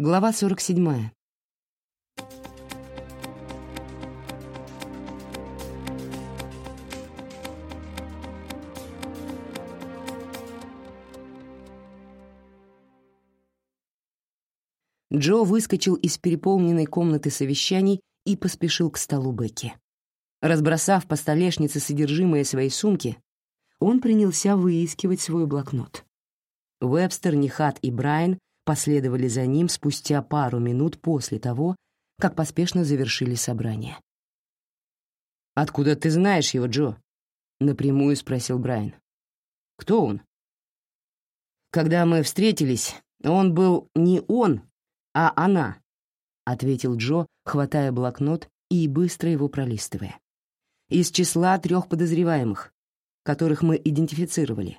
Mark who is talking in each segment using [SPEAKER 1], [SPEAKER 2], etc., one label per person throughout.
[SPEAKER 1] Глава 47. Джо выскочил из переполненной комнаты совещаний и поспешил к столу Бекки. Разбросав по столешнице содержимое своей сумки, он принялся выискивать свой блокнот. Уэбстер, Нихат и Брайан последовали за ним спустя пару минут после того, как поспешно завершили собрание. «Откуда ты знаешь его, Джо?» — напрямую спросил Брайан. «Кто он?» «Когда мы встретились, он был не он, а она», — ответил Джо, хватая блокнот и быстро его пролистывая. «Из числа трех подозреваемых, которых мы идентифицировали.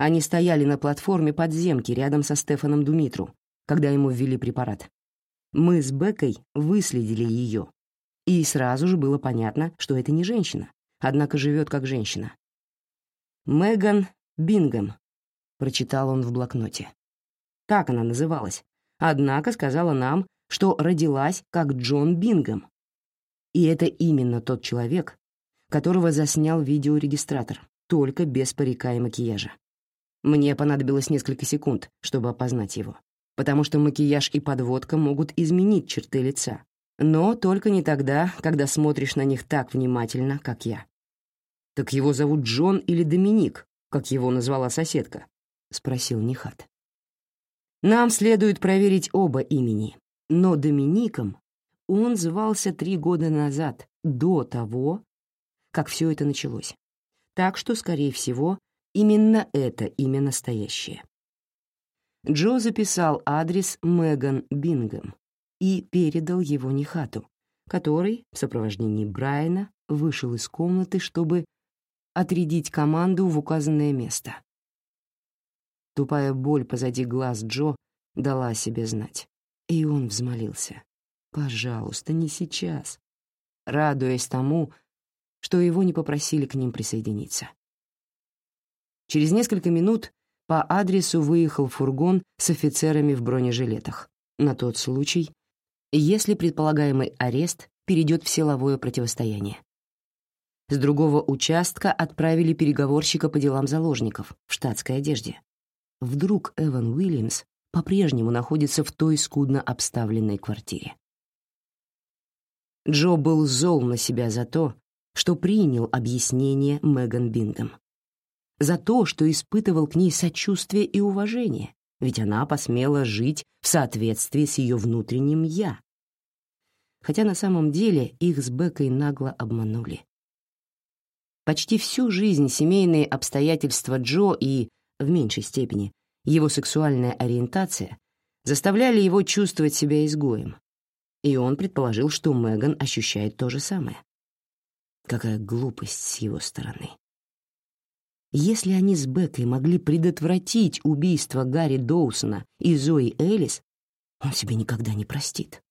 [SPEAKER 1] Они стояли на платформе подземки рядом со Стефаном Думитру, когда ему ввели препарат. Мы с Бекой выследили ее, и сразу же было понятно, что это не женщина, однако живет как женщина. «Меган Бингем», — прочитал он в блокноте. Так она называлась, однако сказала нам, что родилась как Джон Бингем. И это именно тот человек, которого заснял видеорегистратор только без парика и макияжа. Мне понадобилось несколько секунд, чтобы опознать его, потому что макияж и подводка могут изменить черты лица, но только не тогда, когда смотришь на них так внимательно, как я. «Так его зовут Джон или Доминик, как его назвала соседка?» — спросил Нихат. «Нам следует проверить оба имени, но Домиником он звался три года назад, до того, как все это началось так что, скорее всего, именно это имя настоящее. Джо записал адрес Меган Бингем и передал его Нихату, который, в сопровождении Брайана, вышел из комнаты, чтобы отрядить команду в указанное место. Тупая боль позади глаз Джо дала о себе знать, и он взмолился. «Пожалуйста, не сейчас», радуясь тому, что его не попросили к ним присоединиться. Через несколько минут по адресу выехал фургон с офицерами в бронежилетах, на тот случай, если предполагаемый арест перейдет в силовое противостояние. С другого участка отправили переговорщика по делам заложников в штатской одежде. Вдруг Эван Уильямс по-прежнему находится в той скудно обставленной квартире. Джо был зол на себя за то, что принял объяснение Меган Бингом. За то, что испытывал к ней сочувствие и уважение, ведь она посмела жить в соответствии с ее внутренним «я». Хотя на самом деле их с Бекой нагло обманули. Почти всю жизнь семейные обстоятельства Джо и, в меньшей степени, его сексуальная ориентация заставляли его чувствовать себя изгоем, и он предположил, что Меган ощущает то же самое. Какая глупость с его стороны. Если они с Бекой могли предотвратить убийство Гарри Доусона и Зои Элис, он себе никогда не простит.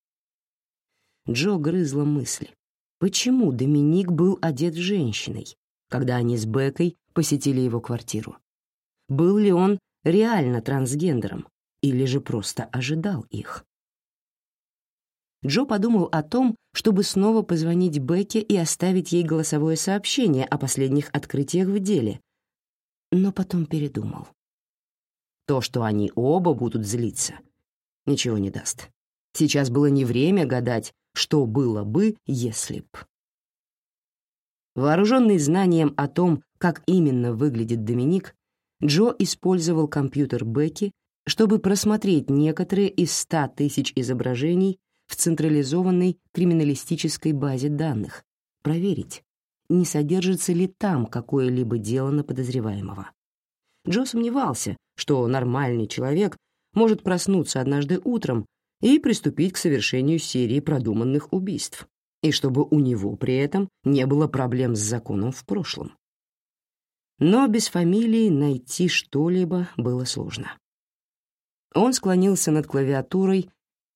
[SPEAKER 1] Джо грызла мысли. Почему Доминик был одет женщиной, когда они с Бекой посетили его квартиру? Был ли он реально трансгендером или же просто ожидал их? Джо подумал о том, чтобы снова позвонить Бекке и оставить ей голосовое сообщение о последних открытиях в деле, но потом передумал. То, что они оба будут злиться, ничего не даст. Сейчас было не время гадать, что было бы, если б. Вооруженный знанием о том, как именно выглядит Доминик, Джо использовал компьютер Бекки, чтобы просмотреть некоторые из ста тысяч изображений в централизованной криминалистической базе данных, проверить, не содержится ли там какое-либо дело на подозреваемого. Джо сомневался, что нормальный человек может проснуться однажды утром и приступить к совершению серии продуманных убийств, и чтобы у него при этом не было проблем с законом в прошлом. Но без фамилии найти что-либо было сложно. Он склонился над клавиатурой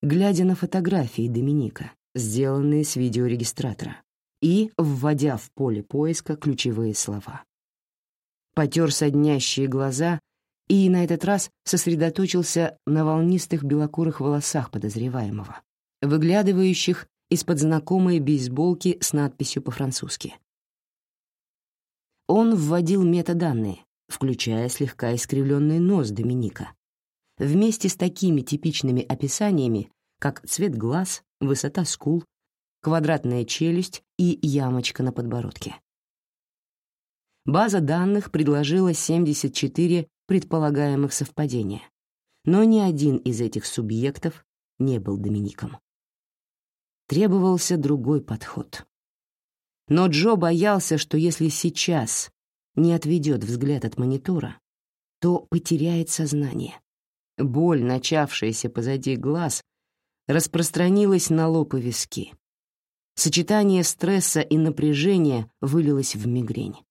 [SPEAKER 1] глядя на фотографии Доминика, сделанные с видеорегистратора, и вводя в поле поиска ключевые слова. Потер соднящие глаза и на этот раз сосредоточился на волнистых белокурых волосах подозреваемого, выглядывающих из-под знакомой бейсболки с надписью по-французски. Он вводил метаданные, включая слегка искривленный нос Доминика, вместе с такими типичными описаниями, как цвет глаз, высота скул, квадратная челюсть и ямочка на подбородке. База данных предложила 74 предполагаемых совпадения, но ни один из этих субъектов не был Домиником. Требовался другой подход. Но Джо боялся, что если сейчас не отведет взгляд от монитора, то потеряет сознание. Боль, начавшаяся позади глаз, распространилась на лоб и виски. Сочетание стресса и напряжения вылилось в мигрень.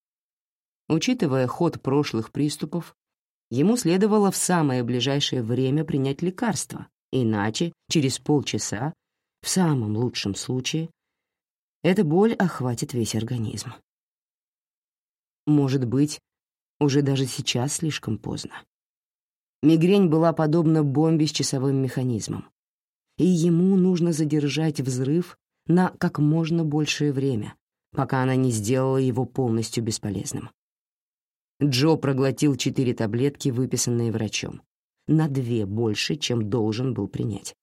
[SPEAKER 1] Учитывая ход прошлых приступов, ему следовало в самое ближайшее время принять лекарство, иначе через полчаса, в самом лучшем случае, эта боль охватит весь организм. Может быть, уже даже сейчас слишком поздно. Мигрень была подобна бомбе с часовым механизмом, и ему нужно задержать взрыв на как можно большее время, пока она не сделала его полностью бесполезным. Джо проглотил четыре таблетки, выписанные врачом, на две больше, чем должен был принять,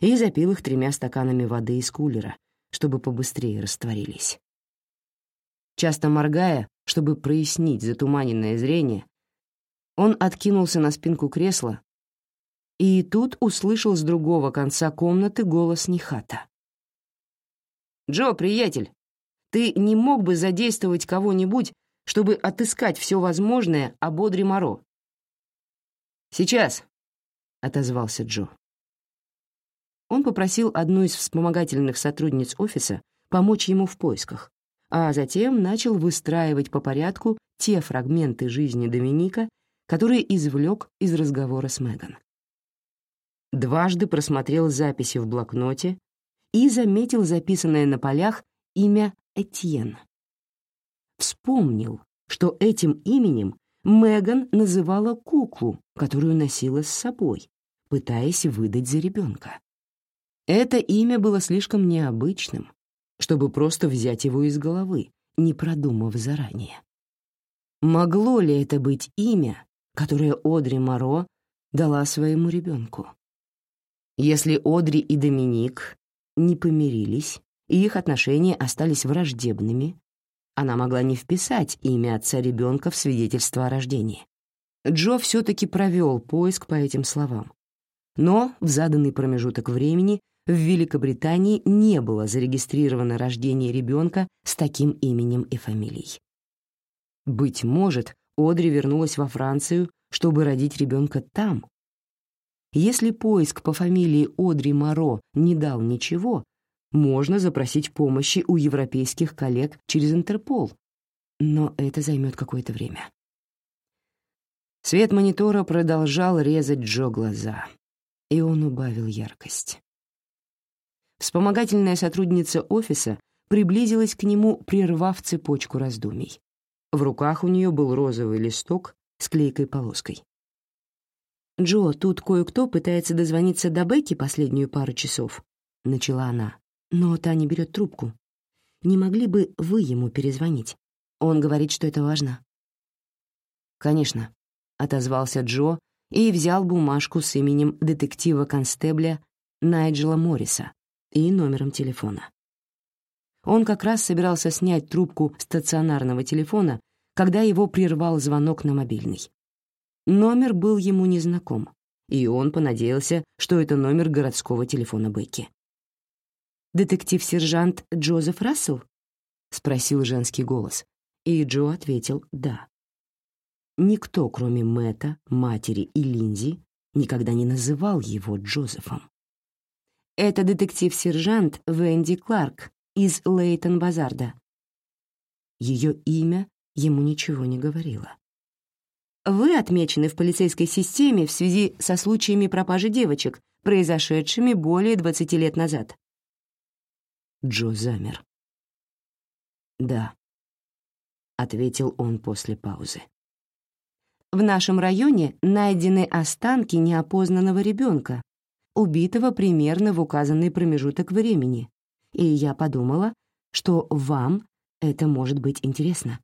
[SPEAKER 1] и запил их тремя стаканами воды из кулера, чтобы побыстрее растворились. Часто моргая, чтобы прояснить затуманенное зрение, он откинулся на спинку кресла и тут услышал с другого конца комнаты голос Нихата. «Джо, приятель, ты не мог бы задействовать кого-нибудь, чтобы отыскать все возможное о Бодре Моро?» «Сейчас», — отозвался Джо. Он попросил одну из вспомогательных сотрудниц офиса помочь ему в поисках, а затем начал выстраивать по порядку те фрагменты жизни Доминика, которые извлек из разговора с Меган. Дважды просмотрел записи в блокноте и заметил записанное на полях имя Этьен. Вспомнил, что этим именем Меган называла куклу, которую носила с собой, пытаясь выдать за ребенка. Это имя было слишком необычным, чтобы просто взять его из головы, не продумав заранее. Могло ли это быть имя, которое Одри Моро дала своему ребенку? Если Одри и Доминик не помирились, и их отношения остались враждебными, она могла не вписать имя отца ребенка в свидетельство о рождении. Джо все-таки провел поиск по этим словам. Но в заданный промежуток времени в Великобритании не было зарегистрировано рождение ребенка с таким именем и фамилией. Быть может, Одри вернулась во Францию, чтобы родить ребенка там. Если поиск по фамилии Одри Моро не дал ничего, можно запросить помощи у европейских коллег через Интерпол, но это займет какое-то время. Свет монитора продолжал резать Джо глаза, и он убавил яркость. Вспомогательная сотрудница офиса приблизилась к нему, прервав цепочку раздумий. В руках у нее был розовый листок с клейкой полоской. «Джо, тут кое-кто пытается дозвониться до Бекки последнюю пару часов», — начала она, но та не берет трубку. «Не могли бы вы ему перезвонить? Он говорит, что это важно». «Конечно», — отозвался Джо и взял бумажку с именем детектива-констебля Найджела Морриса, и номером телефона. Он как раз собирался снять трубку стационарного телефона, когда его прервал звонок на мобильный. Номер был ему незнаком, и он понадеялся, что это номер городского телефона Бекки. «Детектив-сержант Джозеф Рассел?» — спросил женский голос, и Джо ответил «да». Никто, кроме Мэтта, матери и Линзи, никогда не называл его Джозефом. Это детектив-сержант Венди Кларк из Лейтон-Базарда. Ее имя ему ничего не говорило. Вы отмечены в полицейской системе в связи со случаями пропажи девочек, произошедшими более 20 лет назад. Джо замер. «Да», — ответил он после паузы. В нашем районе найдены останки неопознанного ребенка, убитого примерно в указанный промежуток времени, и я подумала, что вам это может быть интересно.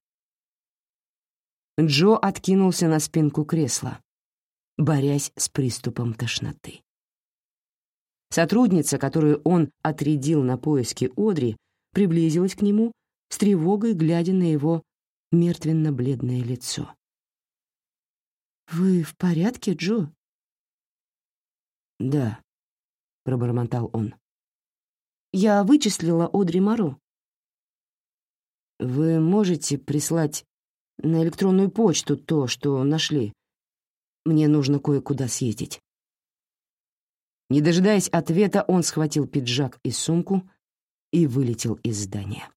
[SPEAKER 1] Джо откинулся на спинку кресла, борясь с приступом тошноты. Сотрудница, которую он отрядил на поиски Одри, приблизилась к нему, с тревогой глядя на его мертвенно-бледное лицо. «Вы в порядке, Джо?»
[SPEAKER 2] «Да», — пробормотал он.
[SPEAKER 1] «Я вычислила Одри Моро».
[SPEAKER 2] «Вы можете прислать на электронную почту то, что нашли? Мне нужно кое-куда съездить». Не дожидаясь ответа, он схватил пиджак и сумку и вылетел из здания.